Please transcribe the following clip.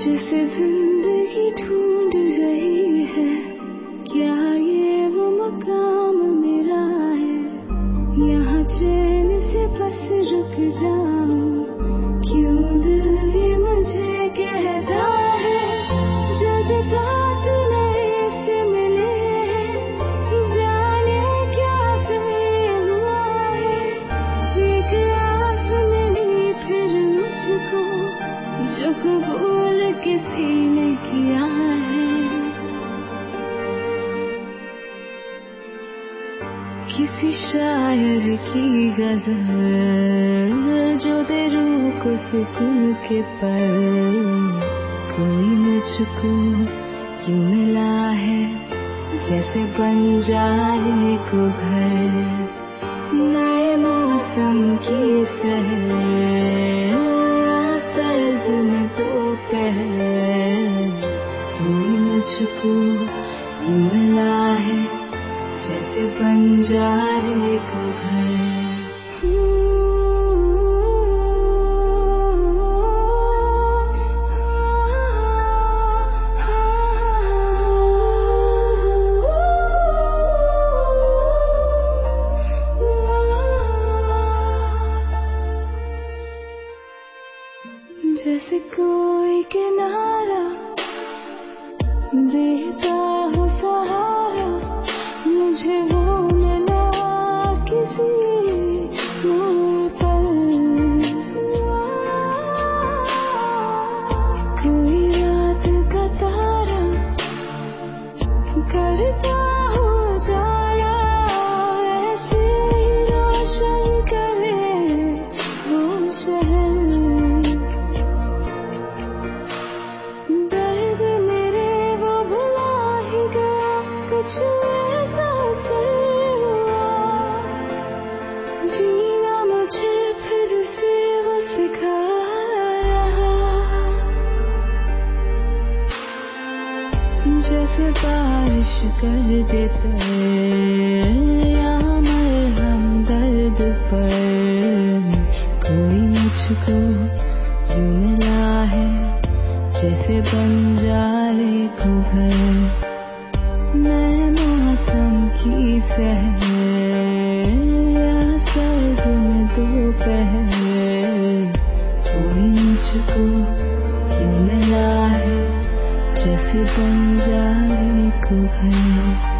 जिसे ज़िंदगी ढूंढ रही है क्या ये वो मकाम मेरा है? यहाँ चैन किसी शायर की गज़ल, जो दे रूह को सुकून के पल। कोई मुझको क्यों मिला है, जैसे बन जाए को घर। नए मौसम की सहर सर्द में दोपहर कोई मुझको यूँ मिला है जैसे बन जाए को घर जैसे कोई किनारा देता जीना मुझे फिर से वो सिखा जैसे बारिश कर देते या मरहम दर्द पर कोई मुझको यूँ मिला है जैसे बन को घर। मैं मौसम की सहर मुझको यूँ मिला है जैसे बन जाए को घर